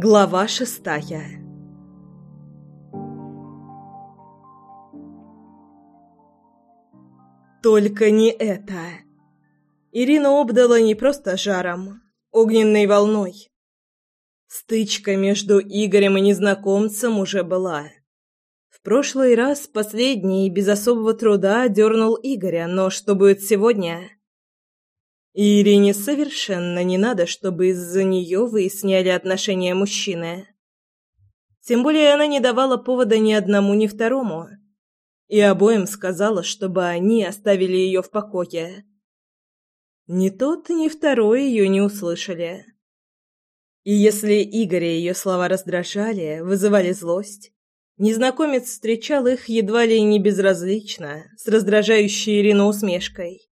Глава шестая Только не это. Ирина обдала не просто жаром, огненной волной. Стычка между Игорем и незнакомцем уже была. В прошлый раз последний без особого труда дернул Игоря, но что будет сегодня? Ирине совершенно не надо, чтобы из-за нее выясняли отношения мужчины. Тем более она не давала повода ни одному, ни второму. И обоим сказала, чтобы они оставили ее в покое. Ни тот, ни второй ее не услышали. И если Игоря ее слова раздражали, вызывали злость, незнакомец встречал их едва ли не безразлично, с раздражающей Ирину усмешкой.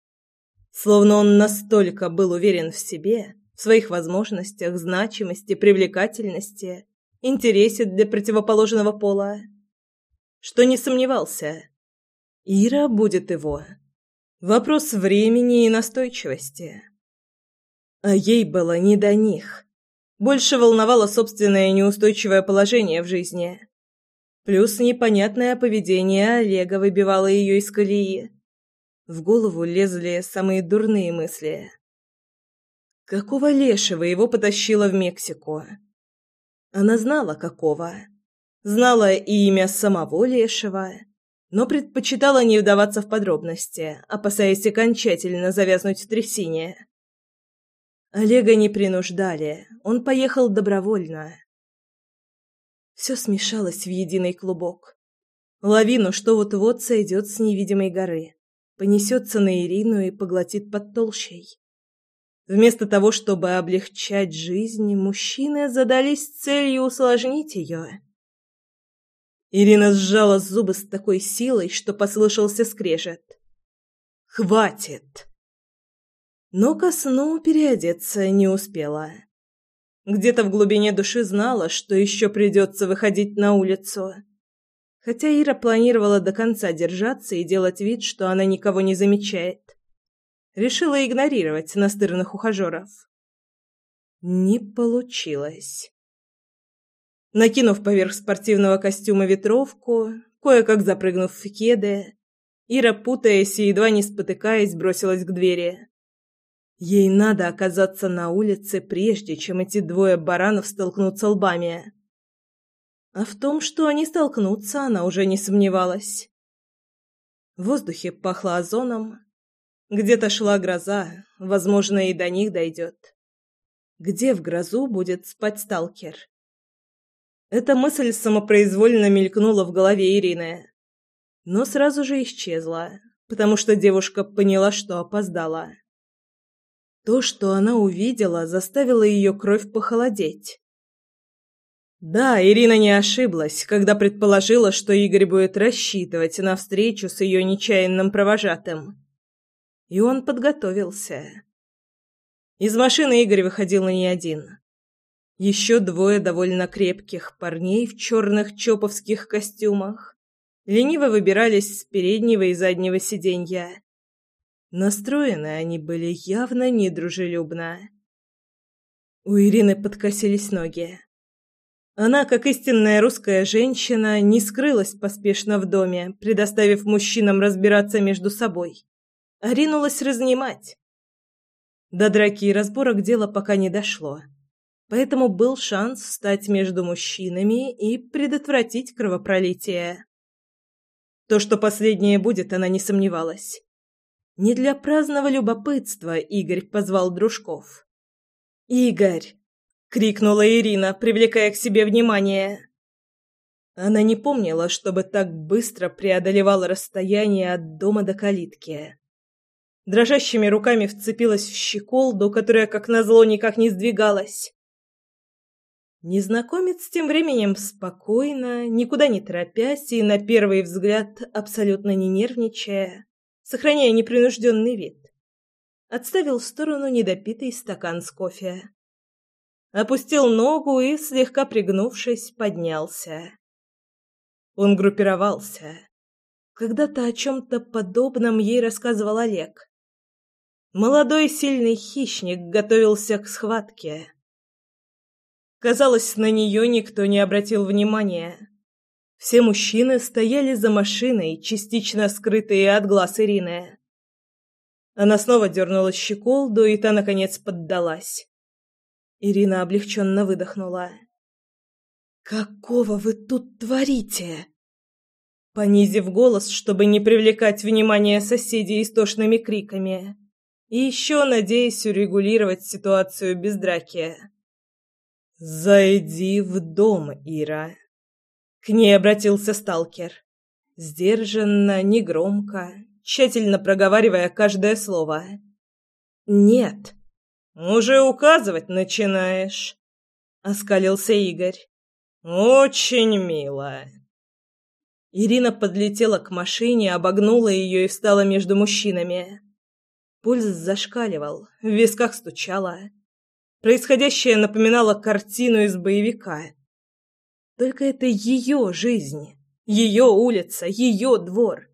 Словно он настолько был уверен в себе, в своих возможностях, значимости, привлекательности, интересе для противоположного пола, что не сомневался. Ира будет его. Вопрос времени и настойчивости. А ей было не до них. Больше волновало собственное неустойчивое положение в жизни. Плюс непонятное поведение Олега выбивало ее из колеи. В голову лезли самые дурные мысли. Какого лешего его потащило в Мексику? Она знала, какого. Знала и имя самого лешего, но предпочитала не вдаваться в подробности, опасаясь окончательно завязнуть в трясине. Олега не принуждали, он поехал добровольно. Все смешалось в единый клубок. Лавину, что вот-вот сойдет с невидимой горы понесется на Ирину и поглотит под толщей. Вместо того, чтобы облегчать жизнь, мужчины задались целью усложнить ее. Ирина сжала зубы с такой силой, что послышался скрежет. «Хватит!» Но ко сну переодеться не успела. Где-то в глубине души знала, что еще придется выходить на улицу. Хотя Ира планировала до конца держаться и делать вид, что она никого не замечает. Решила игнорировать настырных ухажеров. Не получилось. Накинув поверх спортивного костюма ветровку, кое-как запрыгнув в кеды, Ира, путаясь и едва не спотыкаясь, бросилась к двери. Ей надо оказаться на улице, прежде чем эти двое баранов столкнутся лбами. А в том, что они столкнутся, она уже не сомневалась. В воздухе пахло озоном. Где-то шла гроза, возможно, и до них дойдет. Где в грозу будет спать сталкер? Эта мысль самопроизвольно мелькнула в голове Ирины, но сразу же исчезла, потому что девушка поняла, что опоздала. То, что она увидела, заставило ее кровь похолодеть. Да, Ирина не ошиблась, когда предположила, что Игорь будет рассчитывать на встречу с ее нечаянным провожатым. И он подготовился. Из машины Игорь выходил не один. Еще двое довольно крепких парней в черных чоповских костюмах лениво выбирались с переднего и заднего сиденья. Настроены они были явно недружелюбно. У Ирины подкосились ноги. Она, как истинная русская женщина, не скрылась поспешно в доме, предоставив мужчинам разбираться между собой, а ринулась разнимать. До драки и разборок дело пока не дошло, поэтому был шанс встать между мужчинами и предотвратить кровопролитие. То, что последнее будет, она не сомневалась. Не для праздного любопытства Игорь позвал дружков. «Игорь!» Крикнула Ирина, привлекая к себе внимание. Она не помнила, чтобы так быстро преодолевала расстояние от дома до калитки. Дрожащими руками вцепилась в щеколду, которая, как назло, никак не сдвигалась. Незнакомец тем временем спокойно, никуда не торопясь и, на первый взгляд, абсолютно не нервничая, сохраняя непринужденный вид, отставил в сторону недопитый стакан с кофе опустил ногу и, слегка пригнувшись, поднялся. Он группировался. Когда-то о чем-то подобном ей рассказывал Олег. Молодой сильный хищник готовился к схватке. Казалось, на нее никто не обратил внимания. Все мужчины стояли за машиной, частично скрытые от глаз Ирины. Она снова дернула щеколду, и та, наконец, поддалась. Ирина облегченно выдохнула. «Какого вы тут творите?» Понизив голос, чтобы не привлекать внимание соседей истошными криками, и еще надеясь урегулировать ситуацию без драки. «Зайди в дом, Ира!» К ней обратился сталкер. Сдержанно, негромко, тщательно проговаривая каждое слово. «Нет». «Уже указывать начинаешь», — оскалился Игорь. «Очень мило». Ирина подлетела к машине, обогнула ее и встала между мужчинами. Пульс зашкаливал, в висках стучало. Происходящее напоминало картину из боевика. Только это ее жизнь, ее улица, ее двор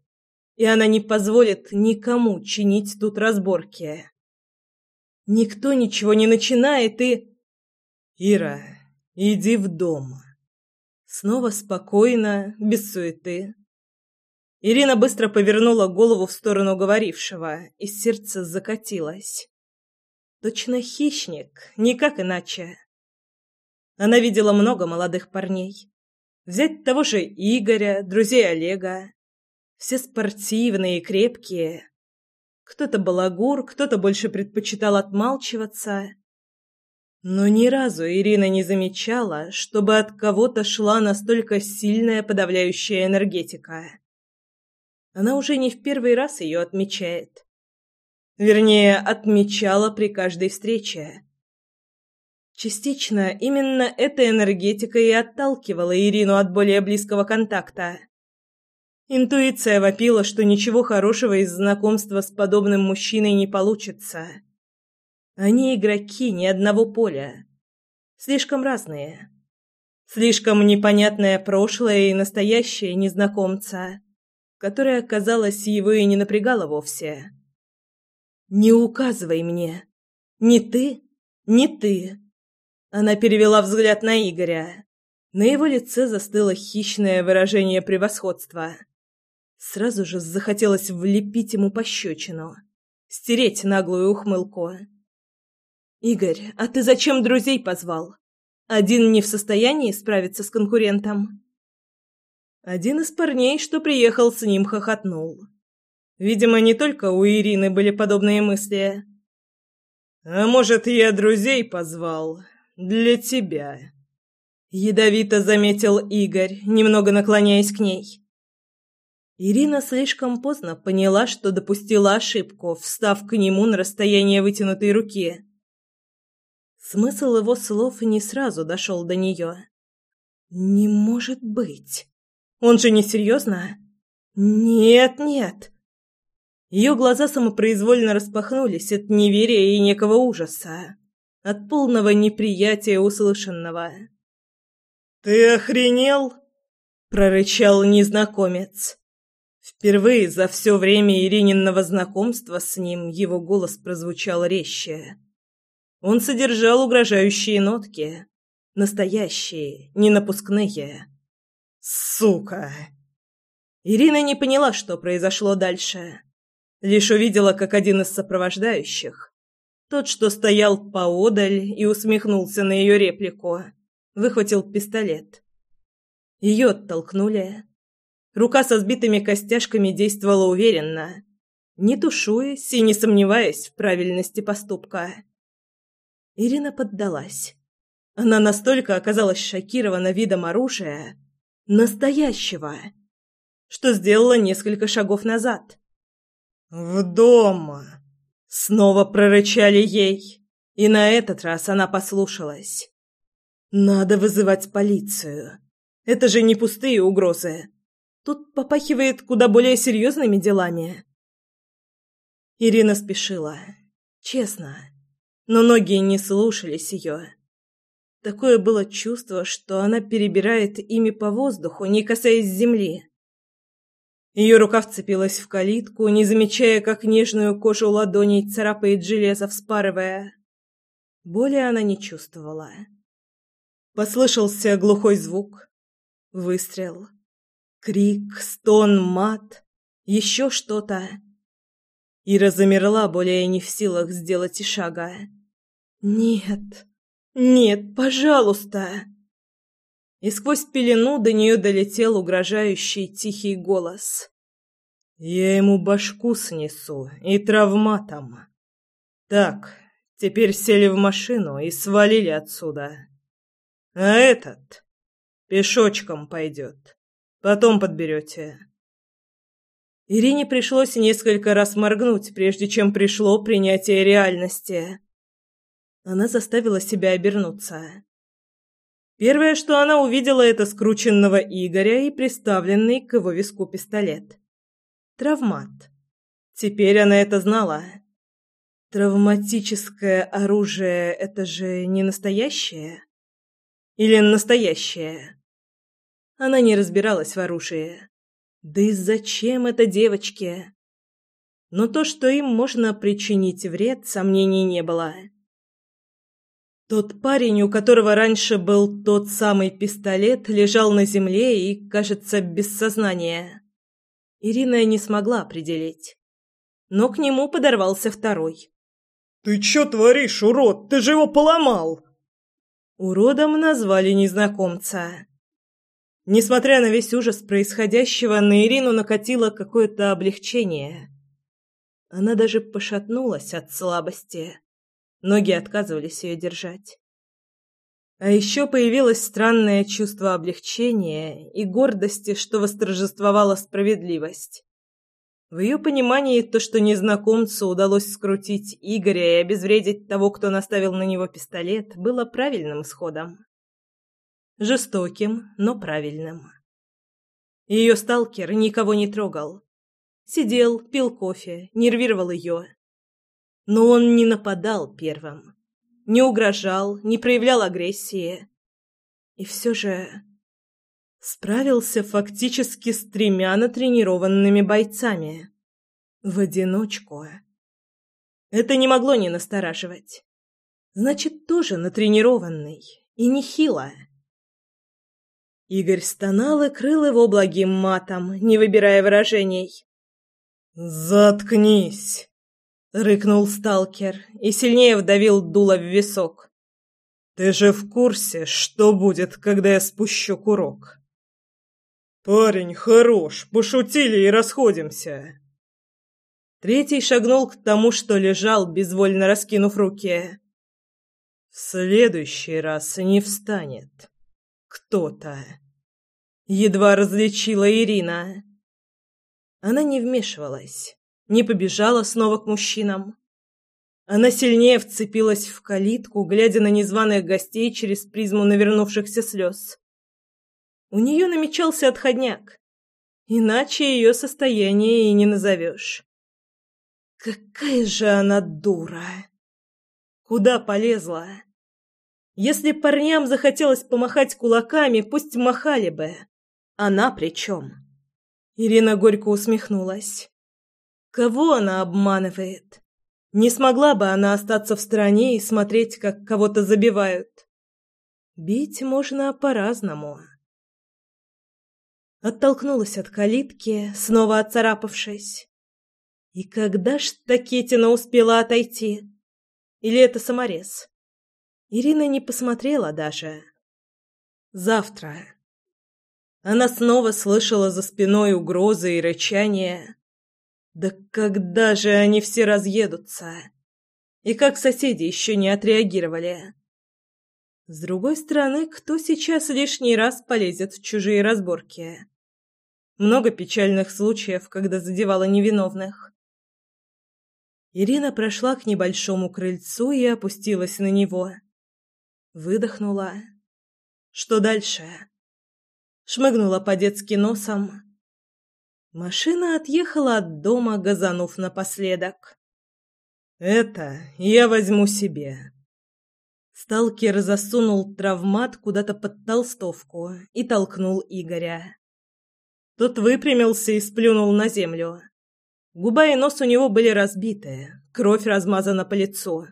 и она не позволит никому чинить тут разборки. Никто ничего не начинает и... Ира, иди в дом. Снова спокойно, без суеты. Ирина быстро повернула голову в сторону говорившего, и сердце закатилось. Точно хищник, никак иначе. Она видела много молодых парней. Взять того же Игоря, друзей Олега, все спортивные и крепкие. Кто-то балагур, кто-то больше предпочитал отмалчиваться. Но ни разу Ирина не замечала, чтобы от кого-то шла настолько сильная подавляющая энергетика. Она уже не в первый раз ее отмечает. Вернее, отмечала при каждой встрече. Частично именно эта энергетика и отталкивала Ирину от более близкого контакта. Интуиция вопила, что ничего хорошего из знакомства с подобным мужчиной не получится. Они игроки ни одного поля. Слишком разные. Слишком непонятное прошлое и настоящее незнакомца, которое, казалось, его и не напрягало вовсе. «Не указывай мне. Не ты, не ты». Она перевела взгляд на Игоря. На его лице застыло хищное выражение превосходства. Сразу же захотелось влепить ему пощечину, стереть наглую ухмылку. «Игорь, а ты зачем друзей позвал? Один не в состоянии справиться с конкурентом?» Один из парней, что приехал с ним, хохотнул. Видимо, не только у Ирины были подобные мысли. «А может, я друзей позвал? Для тебя?» Ядовито заметил Игорь, немного наклоняясь к ней. Ирина слишком поздно поняла, что допустила ошибку, встав к нему на расстояние вытянутой руки. Смысл его слов не сразу дошел до нее. «Не может быть! Он же не серьезно?» «Нет, нет!» Ее глаза самопроизвольно распахнулись от неверия и некого ужаса, от полного неприятия услышанного. «Ты охренел?» — прорычал незнакомец. Впервые за все время Ирининного знакомства с ним его голос прозвучал резче. Он содержал угрожающие нотки. Настоящие, не напускные. «Сука!» Ирина не поняла, что произошло дальше. Лишь увидела, как один из сопровождающих, тот, что стоял поодаль и усмехнулся на ее реплику, выхватил пистолет. Ее оттолкнули, Рука со сбитыми костяшками действовала уверенно, не тушуясь и не сомневаясь в правильности поступка. Ирина поддалась. Она настолько оказалась шокирована видом оружия, настоящего, что сделала несколько шагов назад. «В дом!» — снова прорычали ей, и на этот раз она послушалась. «Надо вызывать полицию. Это же не пустые угрозы. Тут попахивает куда более серьезными делами. Ирина спешила. Честно. Но ноги не слушались ее. Такое было чувство, что она перебирает ими по воздуху, не касаясь земли. Ее рука вцепилась в калитку, не замечая, как нежную кожу ладоней царапает железо, вспарывая. Боли она не чувствовала. Послышался глухой звук. Выстрел. Крик, стон, мат. Еще что-то. Ира замерла, более не в силах сделать и шага. «Нет, нет, пожалуйста!» И сквозь пелену до нее долетел угрожающий тихий голос. «Я ему башку снесу и травматом. Так, теперь сели в машину и свалили отсюда. А этот пешочком пойдет. Потом подберете». Ирине пришлось несколько раз моргнуть, прежде чем пришло принятие реальности. Она заставила себя обернуться. Первое, что она увидела, это скрученного Игоря и приставленный к его виску пистолет. Травмат. Теперь она это знала. Травматическое оружие — это же не настоящее? Или настоящее? Она не разбиралась в оружии. Да и зачем это девочке? Но то, что им можно причинить вред, сомнений не было. Тот парень, у которого раньше был тот самый пистолет, лежал на земле и, кажется, без сознания. Ирина не смогла определить. Но к нему подорвался второй. «Ты чё творишь, урод? Ты же его поломал!» Уродом назвали незнакомца. Несмотря на весь ужас происходящего, на Ирину накатило какое-то облегчение. Она даже пошатнулась от слабости. Ноги отказывались ее держать. А еще появилось странное чувство облегчения и гордости, что восторжествовала справедливость. В ее понимании то, что незнакомцу удалось скрутить Игоря и обезвредить того, кто наставил на него пистолет, было правильным исходом. Жестоким, но правильным. Ее сталкер никого не трогал. Сидел, пил кофе, нервировал ее. Но он не нападал первым. Не угрожал, не проявлял агрессии. И все же справился фактически с тремя натренированными бойцами. В одиночку. Это не могло не настораживать. Значит, тоже натренированный. И нехило. Игорь стонал и крыл его благим матом, не выбирая выражений. «Заткнись!» — рыкнул сталкер и сильнее вдавил дуло в висок. «Ты же в курсе, что будет, когда я спущу курок?» «Парень, хорош, пошутили и расходимся!» Третий шагнул к тому, что лежал, безвольно раскинув руки. «В следующий раз не встанет кто-то. Едва различила Ирина. Она не вмешивалась, не побежала снова к мужчинам. Она сильнее вцепилась в калитку, глядя на незваных гостей через призму навернувшихся слез. У нее намечался отходняк. Иначе ее состояние и не назовешь. Какая же она дура! Куда полезла? Если парням захотелось помахать кулаками, пусть махали бы. Она при чем? Ирина горько усмехнулась. Кого она обманывает? Не смогла бы она остаться в стороне и смотреть, как кого-то забивают. Бить можно по-разному. Оттолкнулась от калитки, снова отцарапавшись. И когда ж Такетина успела отойти? Или это саморез? Ирина не посмотрела даже. Завтра. Она снова слышала за спиной угрозы и рычания. Да когда же они все разъедутся? И как соседи еще не отреагировали? С другой стороны, кто сейчас лишний раз полезет в чужие разборки? Много печальных случаев, когда задевала невиновных. Ирина прошла к небольшому крыльцу и опустилась на него. Выдохнула. Что дальше? Шмыгнула по-детски носом. Машина отъехала от дома, газанув напоследок. «Это я возьму себе». Сталкер засунул травмат куда-то под толстовку и толкнул Игоря. Тот выпрямился и сплюнул на землю. Губа и нос у него были разбиты, кровь размазана по лицу.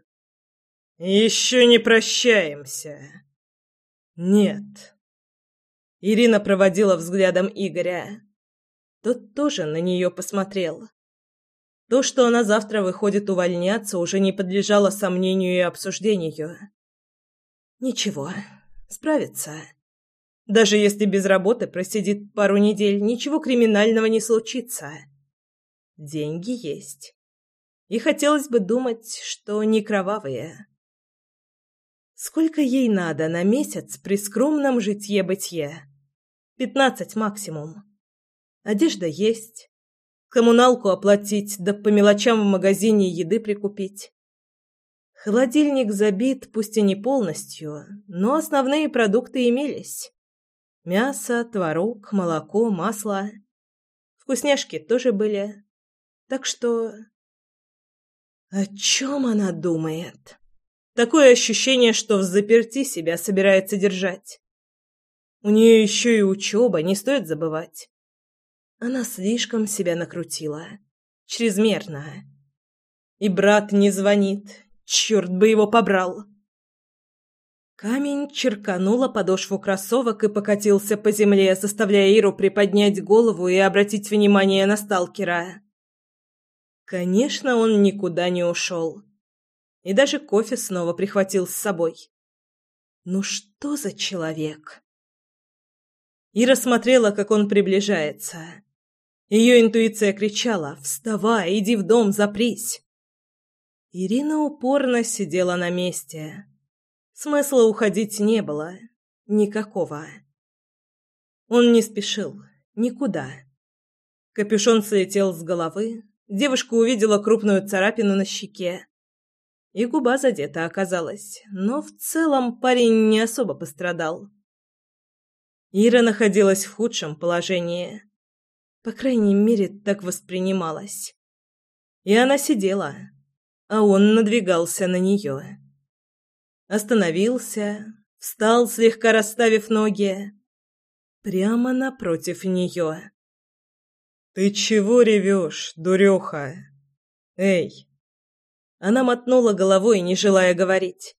«Еще не прощаемся!» Нет. Ирина проводила взглядом Игоря. Тот тоже на нее посмотрел. То, что она завтра выходит увольняться, уже не подлежало сомнению и обсуждению. Ничего, справится. Даже если без работы просидит пару недель, ничего криминального не случится. Деньги есть. И хотелось бы думать, что не кровавые. Сколько ей надо на месяц при скромном житье-бытие? Пятнадцать максимум. Одежда есть. Коммуналку оплатить, да по мелочам в магазине еды прикупить. Холодильник забит, пусть и не полностью, но основные продукты имелись. Мясо, творог, молоко, масло. Вкусняшки тоже были. Так что... О чем она думает? Такое ощущение, что в заперти себя собирается держать. У нее еще и учеба, не стоит забывать. Она слишком себя накрутила. Чрезмерно. И брат не звонит. Черт бы его побрал. Камень черканула подошву кроссовок и покатился по земле, заставляя Иру приподнять голову и обратить внимание на сталкера. Конечно, он никуда не ушел. И даже кофе снова прихватил с собой. Ну что за человек? Ира смотрела, как он приближается. Ее интуиция кричала «Вставай, иди в дом, запрись!» Ирина упорно сидела на месте. Смысла уходить не было. Никакого. Он не спешил. Никуда. Капюшон слетел с головы. Девушка увидела крупную царапину на щеке. И губа задета оказалась. Но в целом парень не особо пострадал. Ира находилась в худшем положении. По крайней мере, так воспринималась. И она сидела, а он надвигался на нее. Остановился, встал, слегка расставив ноги. Прямо напротив нее. «Ты чего ревешь, дуреха? Эй!» Она мотнула головой, не желая говорить.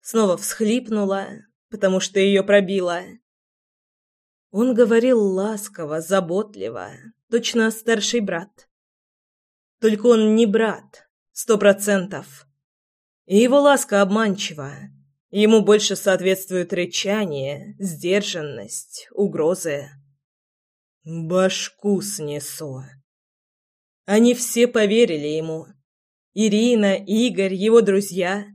Снова всхлипнула, потому что ее пробило. Он говорил ласково, заботливо, точно старший брат. Только он не брат, сто процентов. И его ласка обманчива. Ему больше соответствует рычание, сдержанность, угрозы. Башку снесу. Они все поверили ему. Ирина, Игорь, его друзья.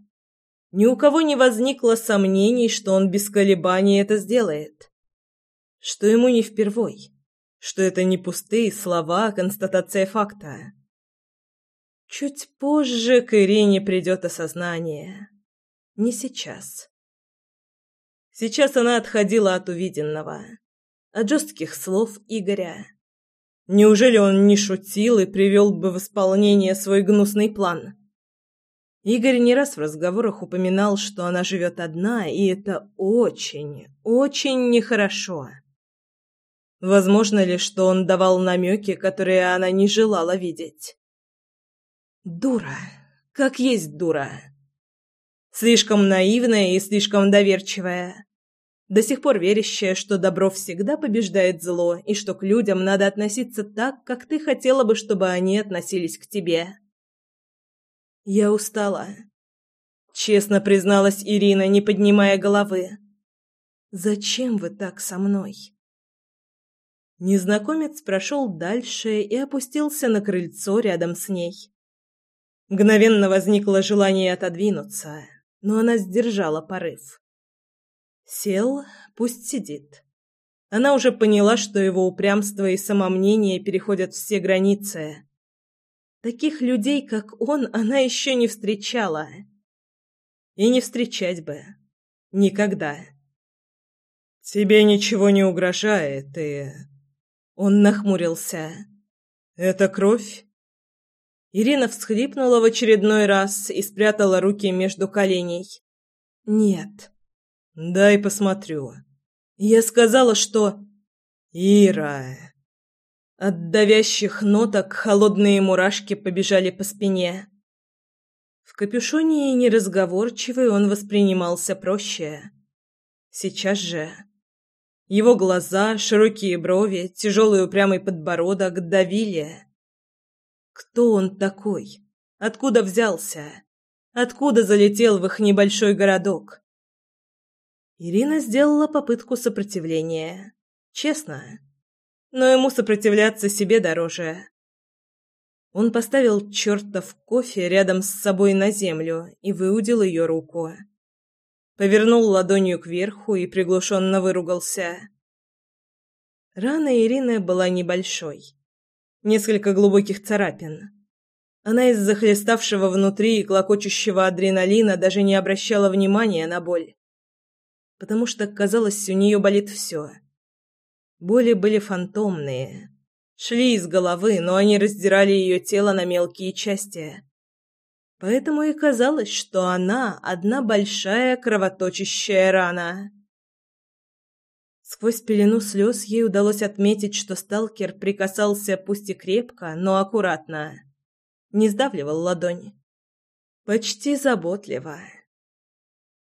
Ни у кого не возникло сомнений, что он без колебаний это сделает. Что ему не впервой. Что это не пустые слова, а констатация факта. Чуть позже к Ирине придет осознание. Не сейчас. Сейчас она отходила от увиденного, от жестких слов Игоря. Неужели он не шутил и привел бы в исполнение свой гнусный план? Игорь не раз в разговорах упоминал, что она живет одна, и это очень, очень нехорошо. Возможно ли, что он давал намеки, которые она не желала видеть? Дура. Как есть дура. Слишком наивная и слишком доверчивая. До сих пор верящая, что добро всегда побеждает зло и что к людям надо относиться так, как ты хотела бы, чтобы они относились к тебе. Я устала. Честно призналась Ирина, не поднимая головы. Зачем вы так со мной? Незнакомец прошел дальше и опустился на крыльцо рядом с ней. Мгновенно возникло желание отодвинуться, но она сдержала порыв. Сел, пусть сидит. Она уже поняла, что его упрямство и самомнение переходят все границы. Таких людей, как он, она еще не встречала. И не встречать бы. Никогда. «Тебе ничего не угрожает, и...» Он нахмурился. «Это кровь?» Ирина всхлипнула в очередной раз и спрятала руки между коленей. «Нет». «Дай посмотрю». «Я сказала, что...» «Ира...» От давящих ноток холодные мурашки побежали по спине. В капюшоне и неразговорчивый он воспринимался проще. Сейчас же. Его глаза, широкие брови, тяжелый упрямый подбородок давили. Кто он такой? Откуда взялся? Откуда залетел в их небольшой городок? Ирина сделала попытку сопротивления. Честно. Но ему сопротивляться себе дороже. Он поставил чертов кофе рядом с собой на землю и выудил ее руку. Повернул ладонью кверху и приглушенно выругался. Рана Ирины была небольшой. Несколько глубоких царапин. Она из-за хлеставшего внутри и клокочущего адреналина даже не обращала внимания на боль. Потому что, казалось, у нее болит все. Боли были фантомные, шли из головы, но они раздирали ее тело на мелкие части. Поэтому и казалось, что она одна большая кровоточащая рана. Сквозь пелену слез ей удалось отметить, что сталкер прикасался пусть и крепко, но аккуратно. Не сдавливал ладонь. Почти заботливо.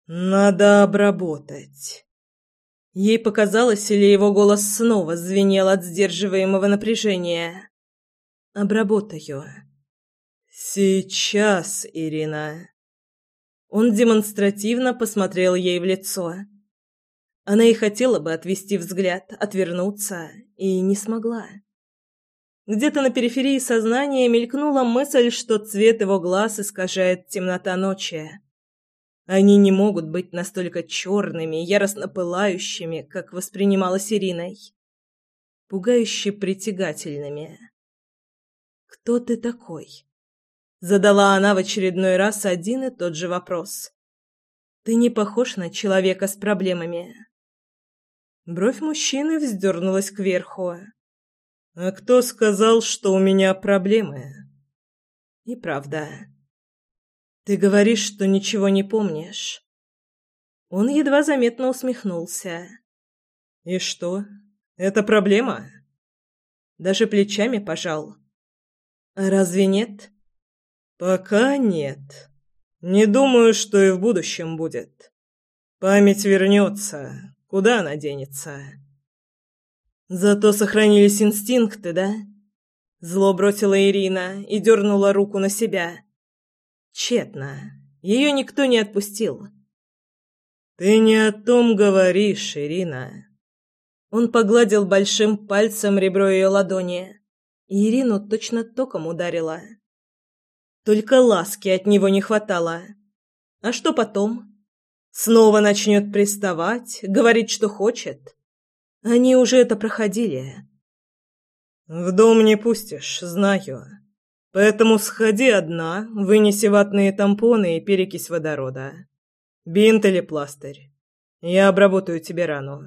«Надо обработать». Ей показалось, или его голос снова звенел от сдерживаемого напряжения. «Обработаю». «Сейчас, Ирина». Он демонстративно посмотрел ей в лицо. Она и хотела бы отвести взгляд, отвернуться, и не смогла. Где-то на периферии сознания мелькнула мысль, что цвет его глаз искажает темнота ночи. Они не могут быть настолько черными, яростно пылающими, как воспринималась Ириной. Пугающе притягательными. «Кто ты такой?» Задала она в очередной раз один и тот же вопрос. «Ты не похож на человека с проблемами». Бровь мужчины вздернулась кверху. «А кто сказал, что у меня проблемы?» «И правда». Ты говоришь, что ничего не помнишь. Он едва заметно усмехнулся. И что? Это проблема? Даже плечами пожал. Разве нет? Пока нет. Не думаю, что и в будущем будет. Память вернется. Куда она денется? Зато сохранились инстинкты, да? Зло бросила Ирина и дернула руку на себя. Тщетно. Ее никто не отпустил. «Ты не о том говоришь, Ирина». Он погладил большим пальцем ребро ее ладони. И Ирину точно током ударила. Только ласки от него не хватало. А что потом? Снова начнет приставать, говорить, что хочет. Они уже это проходили. «В дом не пустишь, знаю. Поэтому сходи одна, вынеси ватные тампоны и перекись водорода. Бинт или пластырь. Я обработаю тебе рану.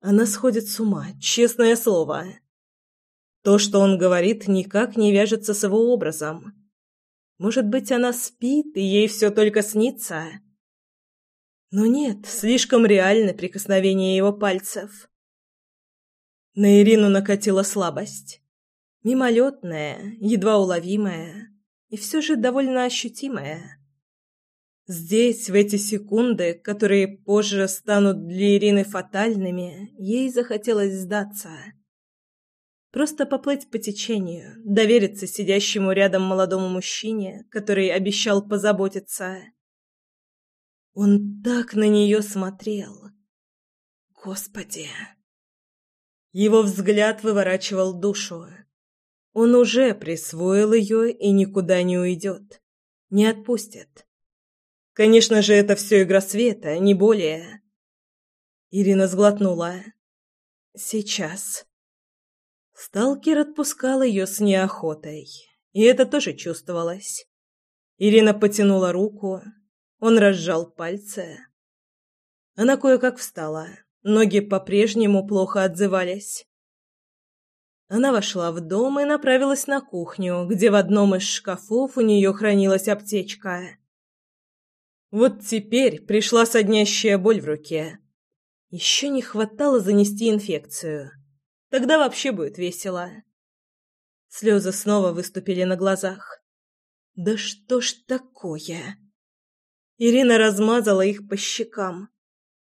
Она сходит с ума, честное слово. То, что он говорит, никак не вяжется с его образом. Может быть, она спит, и ей все только снится? Но нет, слишком реально прикосновение его пальцев. На Ирину накатила слабость. Мимолетная, едва уловимая и все же довольно ощутимая. Здесь, в эти секунды, которые позже станут для Ирины фатальными, ей захотелось сдаться. Просто поплыть по течению, довериться сидящему рядом молодому мужчине, который обещал позаботиться. Он так на нее смотрел. Господи! Его взгляд выворачивал душу. Он уже присвоил ее и никуда не уйдет. Не отпустит. Конечно же, это все игра света, не более. Ирина сглотнула. Сейчас. Сталкер отпускал ее с неохотой, и это тоже чувствовалось. Ирина потянула руку, он разжал пальцы. Она кое-как встала, ноги по-прежнему плохо отзывались. Она вошла в дом и направилась на кухню, где в одном из шкафов у нее хранилась аптечка. Вот теперь пришла соднящая боль в руке. Еще не хватало занести инфекцию. Тогда вообще будет весело. Слезы снова выступили на глазах. Да что ж такое? Ирина размазала их по щекам.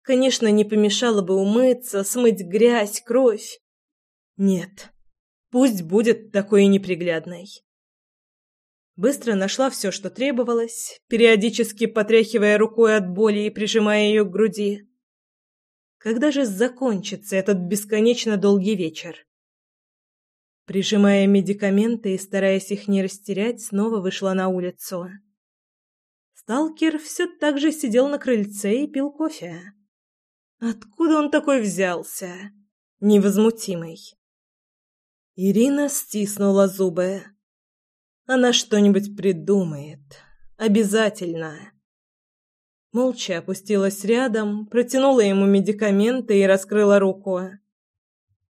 Конечно, не помешало бы умыться, смыть грязь, кровь. Нет, пусть будет такой неприглядной. Быстро нашла все, что требовалось, периодически потряхивая рукой от боли и прижимая ее к груди. Когда же закончится этот бесконечно долгий вечер? Прижимая медикаменты и стараясь их не растерять, снова вышла на улицу. Сталкер все так же сидел на крыльце и пил кофе. Откуда он такой взялся? Невозмутимый. Ирина стиснула зубы. Она что-нибудь придумает. Обязательно. Молча опустилась рядом, протянула ему медикаменты и раскрыла руку.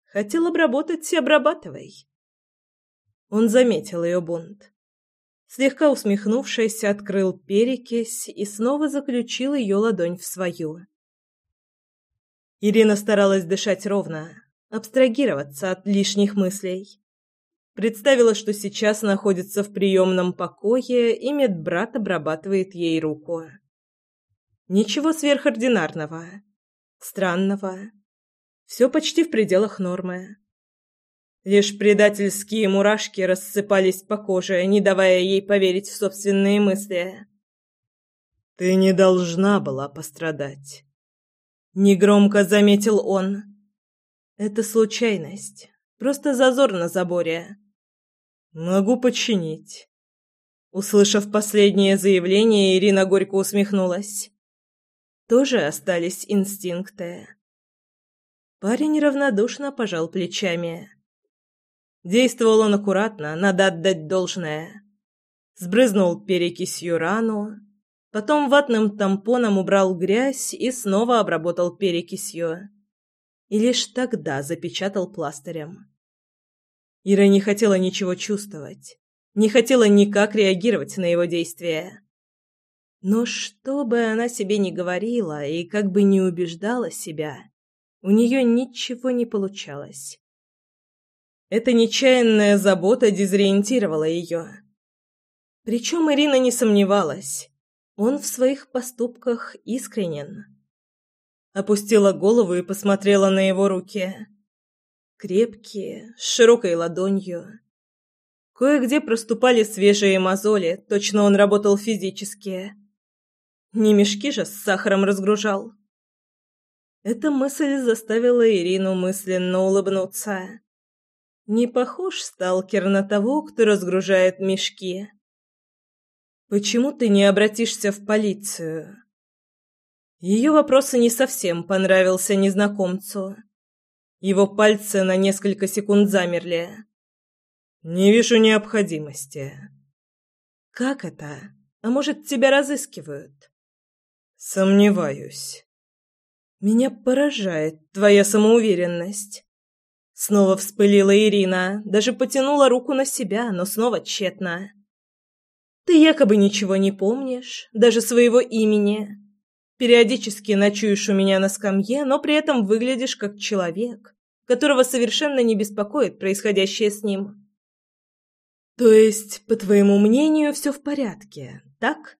Хотел обработать – обрабатывай. Он заметил ее бунт. Слегка усмехнувшись, открыл перекись и снова заключил ее ладонь в свою. Ирина старалась дышать ровно, абстрагироваться от лишних мыслей. Представила, что сейчас находится в приемном покое, и медбрат обрабатывает ей руку. Ничего сверхординарного, странного. Все почти в пределах нормы. Лишь предательские мурашки рассыпались по коже, не давая ей поверить в собственные мысли. «Ты не должна была пострадать», — негромко заметил он. «Это случайность, просто зазор на заборе». «Могу починить». Услышав последнее заявление, Ирина горько усмехнулась. Тоже остались инстинкты. Парень равнодушно пожал плечами. Действовал он аккуратно, надо отдать должное. Сбрызнул перекисью рану, потом ватным тампоном убрал грязь и снова обработал перекисью. И лишь тогда запечатал пластырем. Ира не хотела ничего чувствовать, не хотела никак реагировать на его действия. Но что бы она себе ни говорила и как бы ни убеждала себя, у нее ничего не получалось. Эта нечаянная забота дезориентировала ее. Причем Ирина не сомневалась. Он в своих поступках искренен. Опустила голову и посмотрела на его руки. Крепкие, с широкой ладонью. Кое-где проступали свежие мозоли, точно он работал физически. Не мешки же с сахаром разгружал. Эта мысль заставила Ирину мысленно улыбнуться. Не похож сталкер на того, кто разгружает мешки. Почему ты не обратишься в полицию? Ее вопрос не совсем понравился незнакомцу. Его пальцы на несколько секунд замерли. Не вижу необходимости. Как это? А может, тебя разыскивают? Сомневаюсь. Меня поражает твоя самоуверенность. Снова вспылила Ирина, даже потянула руку на себя, но снова тщетно. Ты якобы ничего не помнишь, даже своего имени. Периодически ночуешь у меня на скамье, но при этом выглядишь как человек, которого совершенно не беспокоит происходящее с ним. То есть, по твоему мнению, все в порядке, так?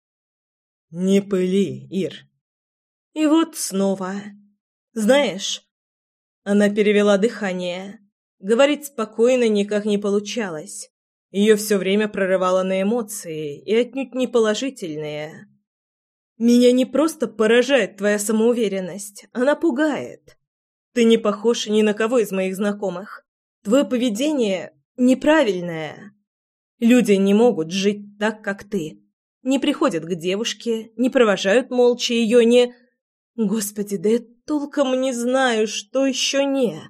Не пыли, Ир. И вот снова. Знаешь, она перевела дыхание. Говорить спокойно никак не получалось. Ее все время прорывало на эмоции, и отнюдь не положительные. «Меня не просто поражает твоя самоуверенность, она пугает. Ты не похож ни на кого из моих знакомых. Твое поведение неправильное. Люди не могут жить так, как ты. Не приходят к девушке, не провожают молча ее, не... Господи, да я толком не знаю, что еще не.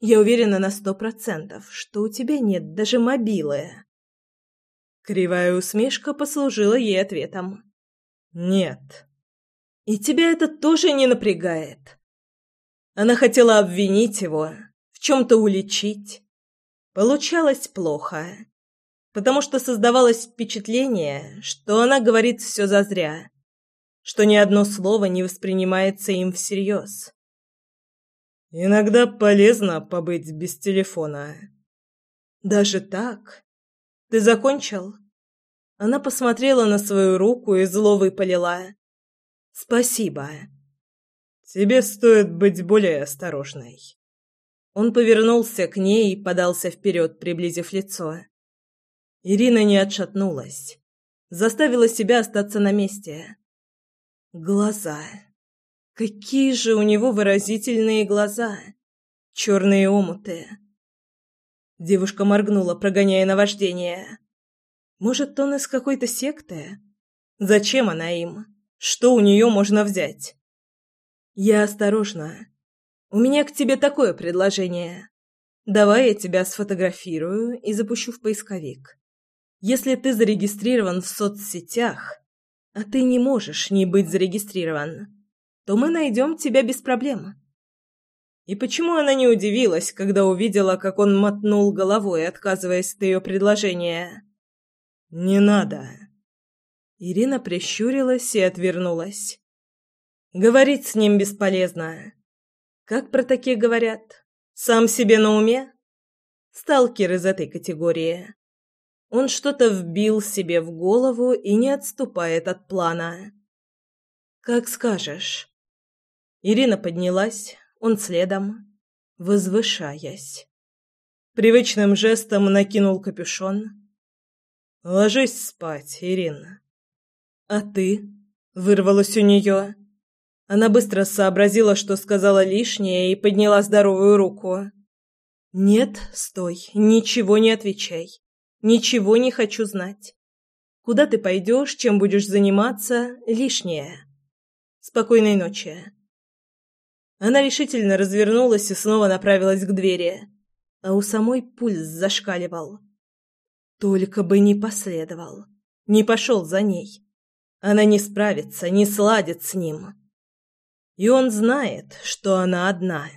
Я уверена на сто процентов, что у тебя нет даже мобилы. Кривая усмешка послужила ей ответом. Нет. И тебя это тоже не напрягает. Она хотела обвинить его, в чем-то уличить. Получалось плохо, потому что создавалось впечатление, что она говорит все зазря что ни одно слово не воспринимается им всерьез. Иногда полезно побыть без телефона. Даже так? Ты закончил? Она посмотрела на свою руку и зло выпалила. Спасибо. Тебе стоит быть более осторожной. Он повернулся к ней и подался вперед, приблизив лицо. Ирина не отшатнулась. Заставила себя остаться на месте. Глаза. Какие же у него выразительные глаза. Черные омуты. Девушка моргнула, прогоняя наваждение. Может, он из какой-то секты? Зачем она им? Что у нее можно взять? Я осторожна. У меня к тебе такое предложение. Давай я тебя сфотографирую и запущу в поисковик. Если ты зарегистрирован в соцсетях, а ты не можешь не быть зарегистрирован, то мы найдем тебя без проблем. И почему она не удивилась, когда увидела, как он мотнул головой, отказываясь от ее предложения? «Не надо». Ирина прищурилась и отвернулась. Говорить с ним бесполезно. Как про такие говорят? Сам себе на уме? Сталкер из этой категории. Он что-то вбил себе в голову и не отступает от плана. «Как скажешь». Ирина поднялась, он следом, возвышаясь. Привычным жестом накинул капюшон. «Ложись спать, Ирина». «А ты?» — вырвалось у нее. Она быстро сообразила, что сказала лишнее, и подняла здоровую руку. «Нет, стой, ничего не отвечай. Ничего не хочу знать. Куда ты пойдешь, чем будешь заниматься – лишнее. Спокойной ночи». Она решительно развернулась и снова направилась к двери, а у самой пульс зашкаливал. Только бы не последовал, не пошел за ней. Она не справится, не сладит с ним. И он знает, что она одна.